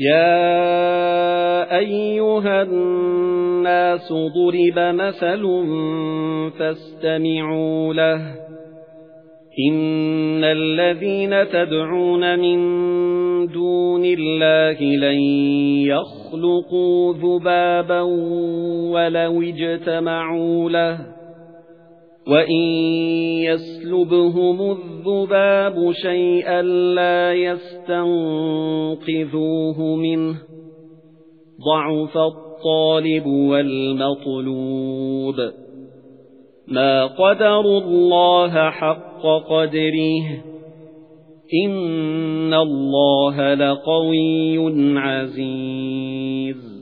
يَا أَيُّهَا النَّاسُ ضُرِبَ مَثَلٌ فَاسْتَمِعُوا لَهُ إِنَّ الَّذِينَ تَدْعُونَ مِن دُونِ اللَّهِ لَن يَخْلُقُوا ذُبَابًا وَلَوِ اجْتَمَعُوا لَهُ وَإِن يَسْلُبْهُمُ الذُّبَابُ شَيْئًا لَّا يَسْتَنقِذُوهُ مِنْهُ ضَعُفَ الطَّالِبُ وَالْمَطْلُوبُ مَا قَدَرُوا اللَّهَ حَقَّ قَدْرِهِ إِنَّ اللَّهَ لَقَوِيٌّ عَزِيزٌ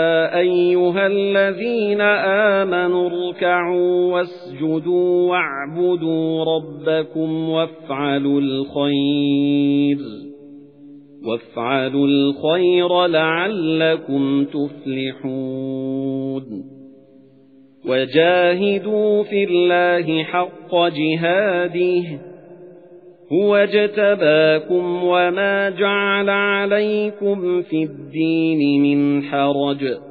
أَيُّهَا الَّذِينَ آمَنُوا ارْكَعُوا وَاسْجُدُوا وَاعْبُدُوا رَبَّكُمْ وَافْعَلُوا الْخَيْرَ وَافْعَلُوا الْخَيْرَ لَعَلَّكُمْ تُفْلِحُونَ وَجَاهِدُوا فِي اللَّهِ حَقَّ جِهَادِهِ هُوَ اجْتَبَاكُمْ وَمَا جَعَلَ عَلَيْكُمْ فِي الدِّينِ مِنْ حَرَجٍ